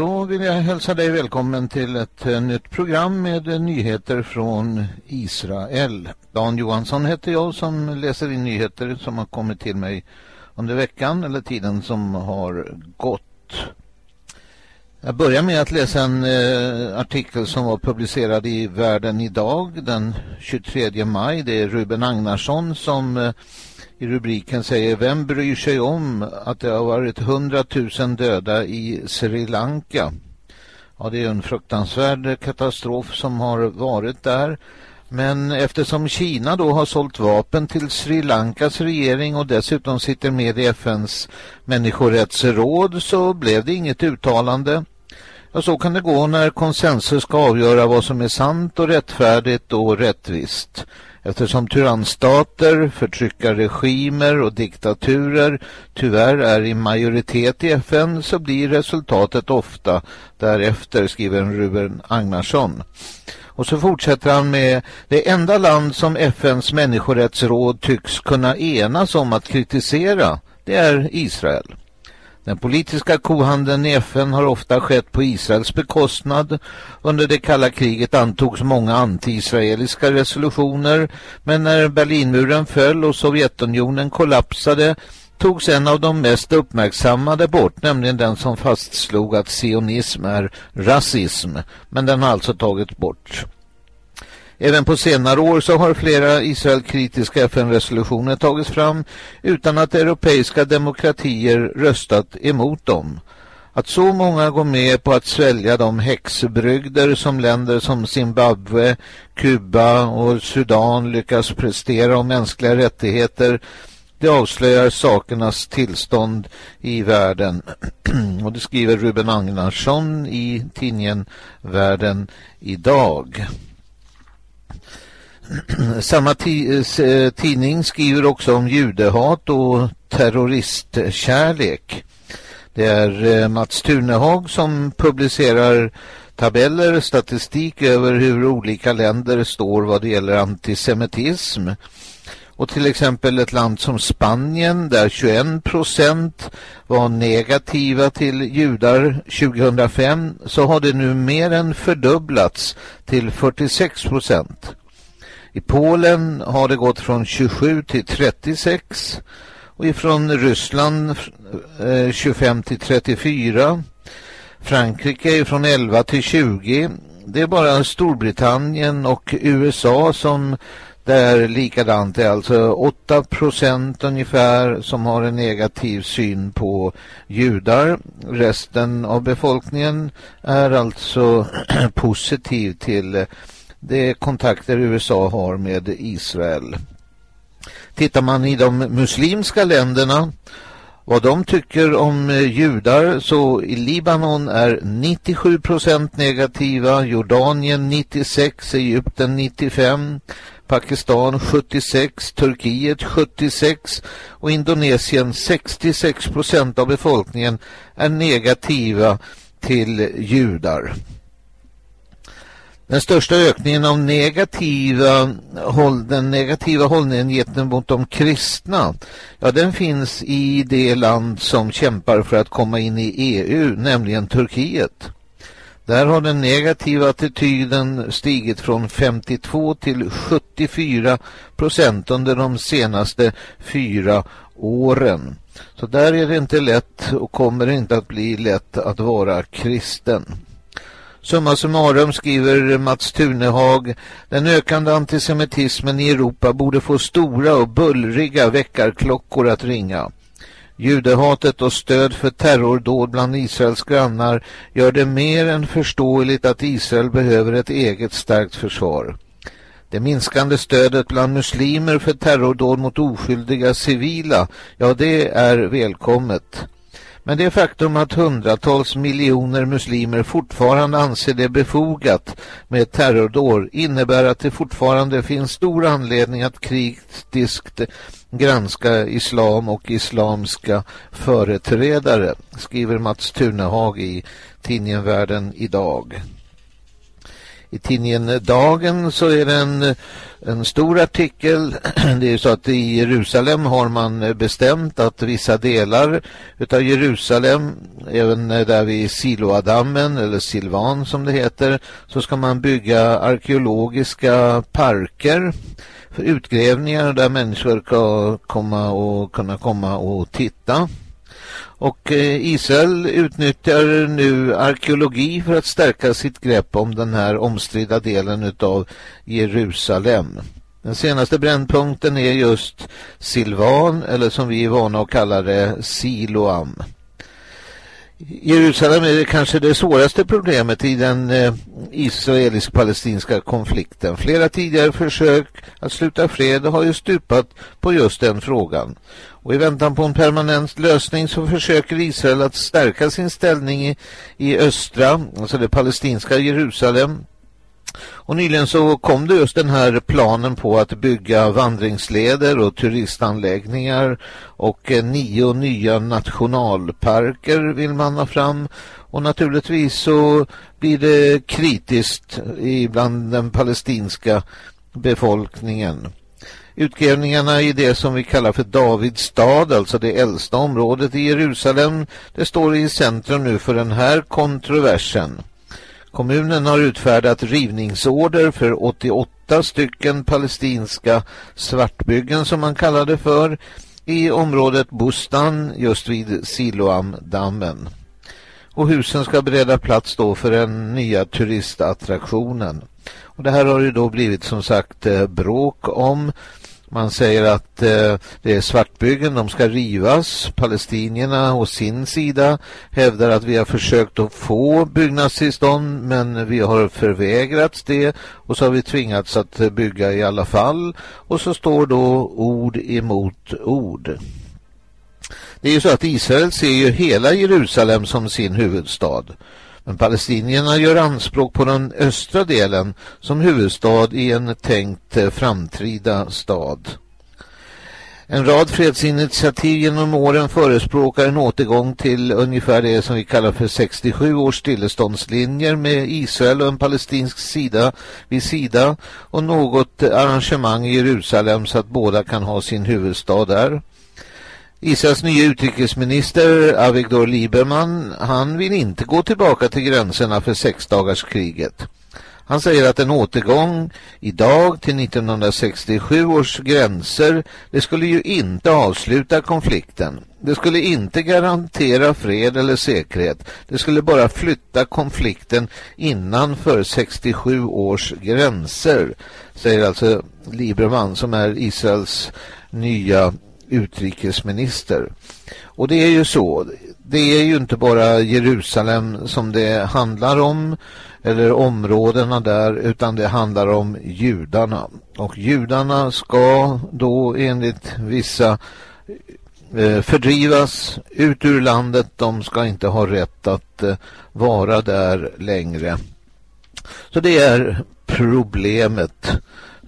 Så vill jag hälsa dig välkommen till ett eh, nytt program med eh, nyheter från Israel. Dan Johansson heter jag som läser in nyheter som har kommit till mig under veckan eller tiden som har gått. Jag börjar med att läsa en eh, artikel som var publicerad i Världen idag den 23 maj. Det är Ruben Agnarsson som eh, i rubriken säger Vem bryr sig om att det har varit hundratusen döda i Sri Lanka? Ja, det är en fruktansvärd katastrof som har varit där. Men eftersom Kina då har sålt vapen till Sri Lankas regering och dessutom sitter med i FNs människorättsråd så blev det inget uttalande. Ja, så kan det gå när konsensus ska avgöra vad som är sant och rättfärdigt och rättvist. Eftersom tyrannstater, förtryckarregimer och diktaturer tyvärr är i majoritet i FN så blir resultatet ofta därefter, skriver Ruben Agnarsson. Och så fortsätter han med det enda land som FNs människorättsråd tycks kunna enas om att kritisera, det är Israel. Den politiska kohandeln i FN har ofta skett på Israels bekostnad. Under det kalla kriget antogs många anti-israeliska resolutioner men när Berlinmuren föll och Sovjetunionen kollapsade togs en av de mest uppmärksammade bort, nämligen den som fastslog att sionism är rasism, men den har alltså tagits bort. Även på senare år så har flera Israelkritiska FN-resolutioner tagits fram utan att europeiska demokratier röstat emot dem. Att så många går med på att svälja de häxbrygder som länder som Zimbabwe, Kuba och Sudan lyckas prestera om mänskliga rättigheter det avslöjar sakernas tillstånd i världen. och det skriver Ruben Agnarsson i tidningen Världen idag. Samma eh, tidning skriver också om judehat och terroristkärlek. Det är eh, Mats Tunehag som publicerar tabeller, statistik över hur olika länder står vad det gäller antisemitism. Och till exempel ett land som Spanien där 21 procent var negativa till judar 2005 så har det nu mer än fördubblats till 46 procent. I Polen har det gått från 27 till 36 och ifrån Ryssland eh, 25 till 34. Frankrike är från 11 till 20. Det är bara Storbritannien och USA som där likadant är alltså 8 procent ungefär som har en negativ syn på judar. Resten av befolkningen är alltså positiv till de kontakter USA har med Israel. Tittar man i de muslimska länderna vad de tycker om eh, judar så i Libanon är 97 procent negativa, Jordanien 96, Egypten 95, Pakistan 76, Turkiet 76 och Indonesien 66 procent av befolkningen är negativa till judar. Den största ökningen av negativa håll, den negativa hållningen gentemot de kristna, ja den finns i det land som kämpar för att komma in i EU, nämligen Turkiet. Där har den negativa attityden stigit från 52 till 74 procent under de senaste fyra åren. Så där är det inte lätt och kommer inte att bli lätt att vara kristen. Summa summarum skriver Mats Tunehag, den ökande antisemitismen i Europa borde få stora och bullriga väckarklockor att ringa. Judehatet och stöd för terrordåd bland Israels grannar gör det mer än förståeligt att Israel behöver ett eget starkt försvar. Det minskande stödet bland muslimer för terrordåd mot oskyldiga civila, ja det är välkommet. Men det faktum att hundratals miljoner muslimer fortfarande anser det befogat med ett terrordåd innebär att det fortfarande finns stor anledning att kritiskt granska islam och islamska företrädare, skriver Mats Tunehag i tidningen Världen idag. I tidningen Dagen så är det en, en stor artikel. Det är ju så att i Jerusalem har man bestämt att vissa delar utav Jerusalem, även där vid Siloadammen eller Silvan som det heter, så ska man bygga arkeologiska parker för utgrävningar där människor ska komma och kunna komma och titta. Och eh, Israel utnyttjar nu arkeologi för att stärka sitt grepp om den här omstridda delen av Jerusalem. Den senaste brännpunkten är just Silvan eller som vi är vana att kalla det Siloam. Jerusalem är kanske det svåraste problemet i den eh, israelisk-palestinska konflikten. Flera tidigare försök att sluta fred har ju stupat på just den frågan. Och i väntan på en permanent lösning så försöker Israel att stärka sin ställning i, i östra, alltså det palestinska Jerusalem. Och nyligen så kom det just den här planen på att bygga vandringsleder och turistanläggningar och eh, nio nya nationalparker vill man ha fram. Och naturligtvis så blir det kritiskt bland den palestinska befolkningen. Utgrävningarna i det som vi kallar för Davids stad, alltså det äldsta området i Jerusalem, det står i centrum nu för den här kontroversen. Kommunen har utfärdat rivningsorder för 88 stycken palestinska svartbyggen som man kallar det för i området Bustan just vid Siloam-dammen. Och husen ska bereda plats då för den nya turistattraktionen. Och det här har ju då blivit som sagt eh, bråk om man säger att eh, det är svartbyggen, de ska rivas. Palestinierna å sin sida hävdar att vi har försökt att få byggnadstillstånd men vi har förvägrats det och så har vi tvingats att bygga i alla fall. Och så står då ord emot ord. Det är ju så att Israel ser ju hela Jerusalem som sin huvudstad. Men palestinierna gör anspråk på den östra delen som huvudstad i en tänkt eh, framtida stad. En rad fredsinitiativ genom åren förespråkar en återgång till ungefär det som vi kallar för 67 års stilleståndslinjer med Israel och en palestinsk sida vid sida och något arrangemang i Jerusalem så att båda kan ha sin huvudstad där. Israels nya utrikesminister Avigdor Lieberman, han vill inte gå tillbaka till gränserna för sexdagarskriget. Han säger att en återgång idag till 1967 års gränser, det skulle ju inte avsluta konflikten. Det skulle inte garantera fred eller säkerhet. Det skulle bara flytta konflikten innanför 67 års gränser, säger alltså Lieberman som är Israels nya utrikesminister. Och det är ju så. Det är ju inte bara Jerusalem som det handlar om eller områdena där utan det handlar om judarna. Och judarna ska då enligt vissa eh, fördrivas ut ur landet. De ska inte ha rätt att eh, vara där längre. Så det är problemet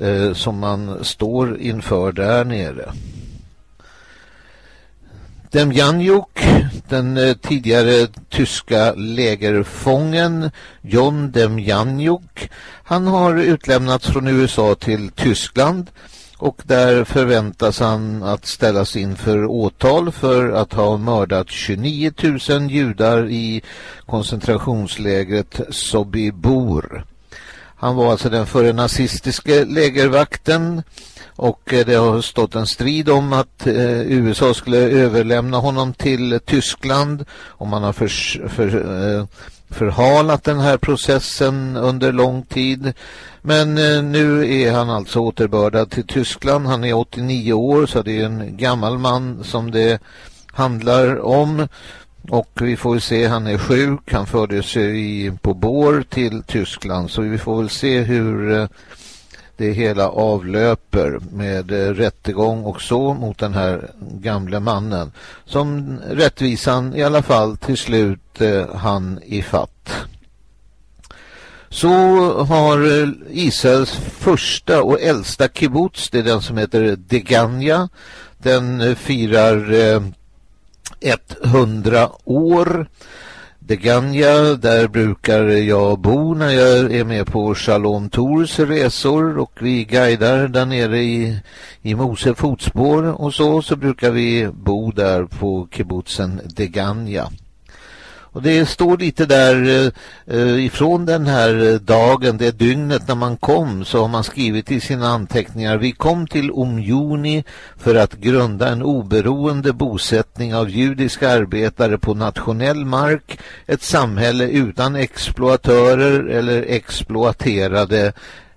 eh, som man står inför där nere. Demjanjuk, den eh, tidigare tyska lägerfången John Demjanjuk, han har utlämnats från USA till Tyskland och där förväntas han att ställas inför åtal för att ha mördat 29 000 judar i koncentrationslägret Sobibor. Han var alltså den före nazistiske lägervakten och eh, det har stått en strid om att eh, USA skulle överlämna honom till Tyskland och man har för, för, eh, förhalat den här processen under lång tid. Men eh, nu är han alltså återbördad till Tyskland. Han är 89 år så det är en gammal man som det handlar om. Och vi får väl se, han är sjuk, han fördes i, på bår till Tyskland så vi får väl se hur eh, det hela avlöper med rättegång och så mot den här gamle mannen som rättvisan i alla fall till slut eh, han i fatt. Så har Israels första och äldsta kibbutz, det är den som heter Degania, den firar eh, 100 år Degania, där brukar jag bo när jag är med på Shalom Tours resor och vi guidar där nere i, i Mose fotspår och så, så brukar vi bo där på kibbutzen Degania. Och det står lite där eh, ifrån den här dagen, det dygnet när man kom så har man skrivit i sina anteckningar Vi kom till Umjuni för att grunda en oberoende bosättning av judiska arbetare på nationell mark, ett samhälle utan exploatörer eller exploaterade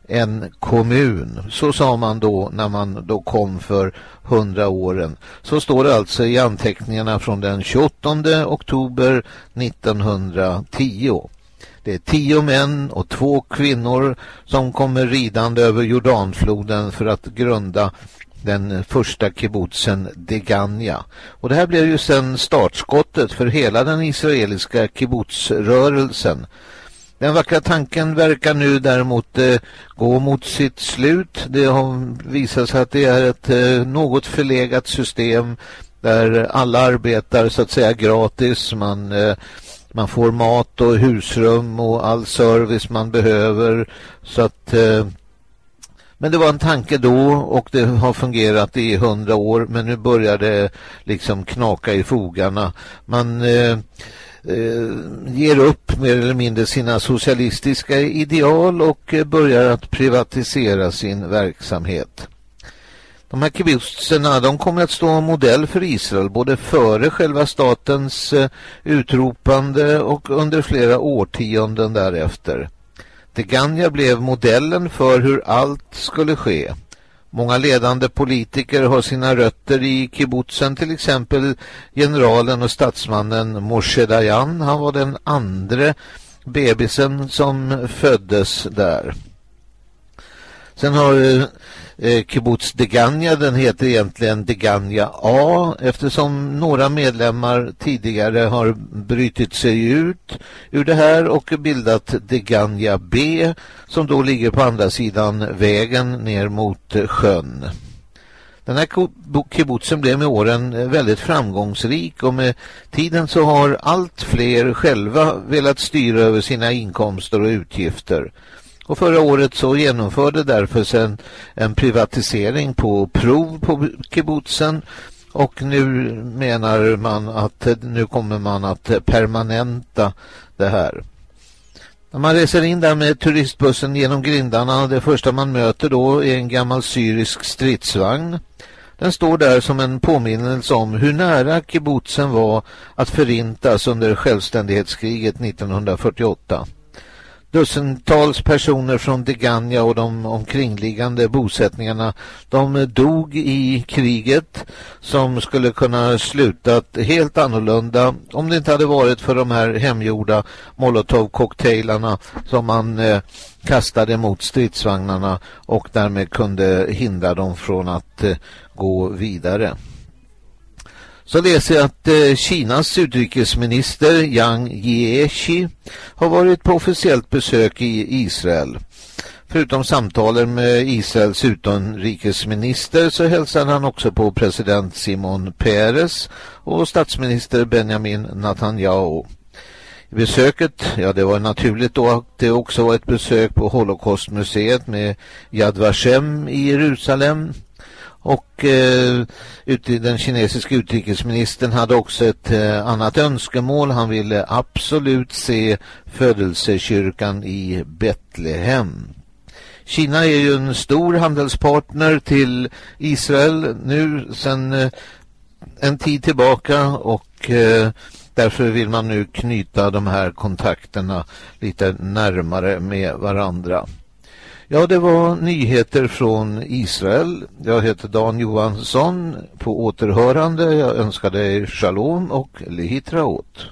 en kommun. Så sa man då när man då kom för hundra åren. Så står det alltså i anteckningarna från den 28 oktober 1910. Det är tio män och två kvinnor som kommer ridande över Jordanfloden för att grunda den första kibbutzen Degania. Och det här blev ju sedan startskottet för hela den israeliska kibbutzrörelsen. Den vackra tanken verkar nu däremot eh, gå mot sitt slut. Det har visat sig att det är ett eh, något förlegat system där alla arbetar så att säga gratis. Man, eh, man får mat och husrum och all service man behöver. Så att... Eh, men det var en tanke då och det har fungerat i hundra år men nu börjar det liksom knaka i fogarna. Man eh, Eh, ger upp mer eller mindre sina socialistiska ideal och eh, börjar att privatisera sin verksamhet. De här kibbutzerna de kommer att stå modell för Israel både före själva statens eh, utropande och under flera årtionden därefter. Degania blev modellen för hur allt skulle ske. Många ledande politiker har sina rötter i kibbutzen, till exempel generalen och statsmannen Moshe Dayan. Han var den andra bebisen som föddes där. Sen har eh, eh, kibbutz Degania, den heter egentligen Degania A eftersom några medlemmar tidigare har brytit sig ut ur det här och bildat Degania B som då ligger på andra sidan vägen ner mot sjön. Den här kibbutzen blev med åren väldigt framgångsrik och med tiden så har allt fler själva velat styra över sina inkomster och utgifter. Och förra året så genomförde därför sen en privatisering på prov på kibbutzen och nu menar man att nu kommer man att permanenta det här. När man reser in där med turistbussen genom grindarna, det första man möter då är en gammal syrisk stridsvagn. Den står där som en påminnelse om hur nära kibbutzen var att förintas under självständighetskriget 1948. Dussintals personer från Degania och de omkringliggande bosättningarna de dog i kriget som skulle kunna slutat helt annorlunda om det inte hade varit för de här hemgjorda molotovcocktailarna som man eh, kastade mot stridsvagnarna och därmed kunde hindra dem från att eh, gå vidare så läser jag att eh, Kinas utrikesminister Yang Jiechi har varit på officiellt besök i Israel. Förutom samtalen med Israels utrikesminister så hälsade han också på president Simon Peres och statsminister Benjamin Netanyahu. Besöket, ja det var naturligt då att det också var ett besök på Holocaustmuseet med Yad Vashem i Jerusalem. Och eh, den kinesiska utrikesministern hade också ett eh, annat önskemål. Han ville absolut se födelsekyrkan i Betlehem. Kina är ju en stor handelspartner till Israel nu sedan eh, en tid tillbaka och eh, därför vill man nu knyta de här kontakterna lite närmare med varandra. Ja, det var nyheter från Israel. Jag heter Dan Johansson på återhörande. Jag önskar dig shalom och lehitraot.